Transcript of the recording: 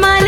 my